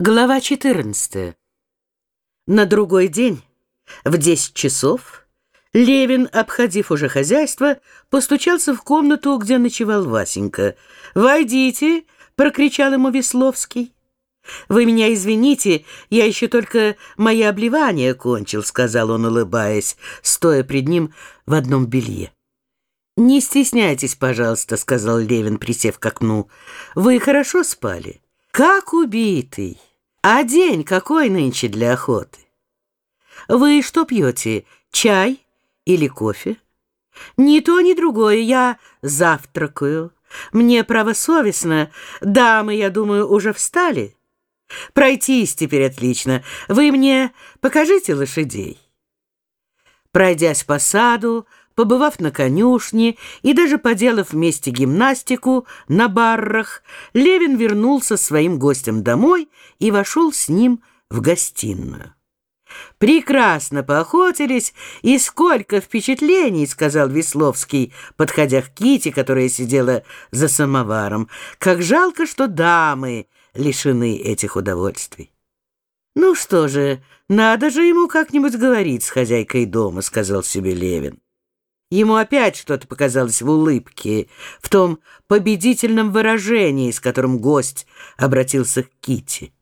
Глава 14. На другой день, в 10 часов, Левин, обходив уже хозяйство, постучался в комнату, где ночевал Васенька. «Войдите!» — прокричал ему Весловский. «Вы меня извините, я еще только мои обливания кончил», — сказал он, улыбаясь, стоя пред ним в одном белье. «Не стесняйтесь, пожалуйста», — сказал Левин, присев к окну. «Вы хорошо спали?» «Как убитый!» А день какой нынче для охоты? Вы что пьете, чай или кофе? Ни то, ни другое, я завтракаю. Мне правосовестно, дамы, я думаю, уже встали. Пройтись теперь отлично. Вы мне покажите лошадей. Пройдясь по саду, побывав на конюшне и даже поделав вместе гимнастику на баррах, Левин вернулся своим гостем домой и вошел с ним в гостиную. «Прекрасно поохотились, и сколько впечатлений!» — сказал Весловский, подходя к Ките, которая сидела за самоваром. «Как жалко, что дамы лишены этих удовольствий!» «Ну что же, надо же ему как-нибудь говорить с хозяйкой дома», — сказал себе Левин. Ему опять что-то показалось в улыбке, в том победительном выражении, с которым гость обратился к Кити.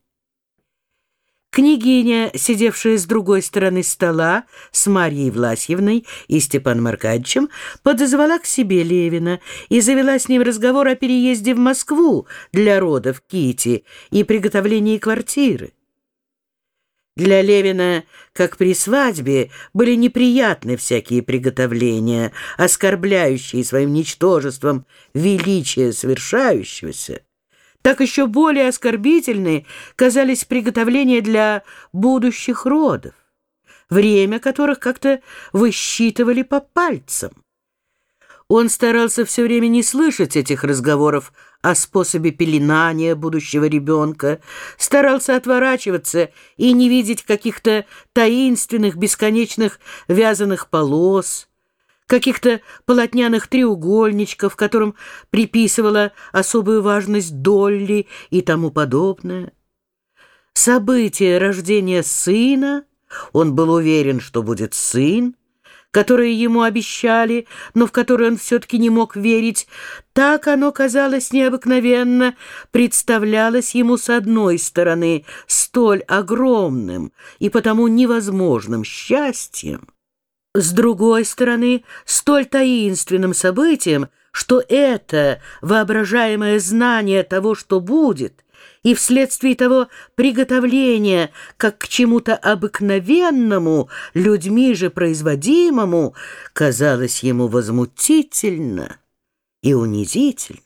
Княгиня, сидевшая с другой стороны стола, с Марьей Власьевной и Степаном Аркадьевичем, подозвала к себе Левина и завела с ним разговор о переезде в Москву для родов Кити и приготовлении квартиры. Для Левина, как при свадьбе, были неприятны всякие приготовления, оскорбляющие своим ничтожеством величие совершающегося. Так еще более оскорбительны казались приготовления для будущих родов, время которых как-то высчитывали по пальцам. Он старался все время не слышать этих разговоров о способе пеленания будущего ребенка, старался отворачиваться и не видеть каких-то таинственных бесконечных вязаных полос, каких-то полотняных треугольничков, которым приписывала особую важность Долли и тому подобное. Событие рождения сына, он был уверен, что будет сын, которые ему обещали, но в которые он все-таки не мог верить, так оно казалось необыкновенно, представлялось ему с одной стороны столь огромным и потому невозможным счастьем, с другой стороны столь таинственным событием, что это воображаемое знание того, что будет, и вследствие того приготовления как к чему-то обыкновенному, людьми же производимому, казалось ему возмутительно и унизительно.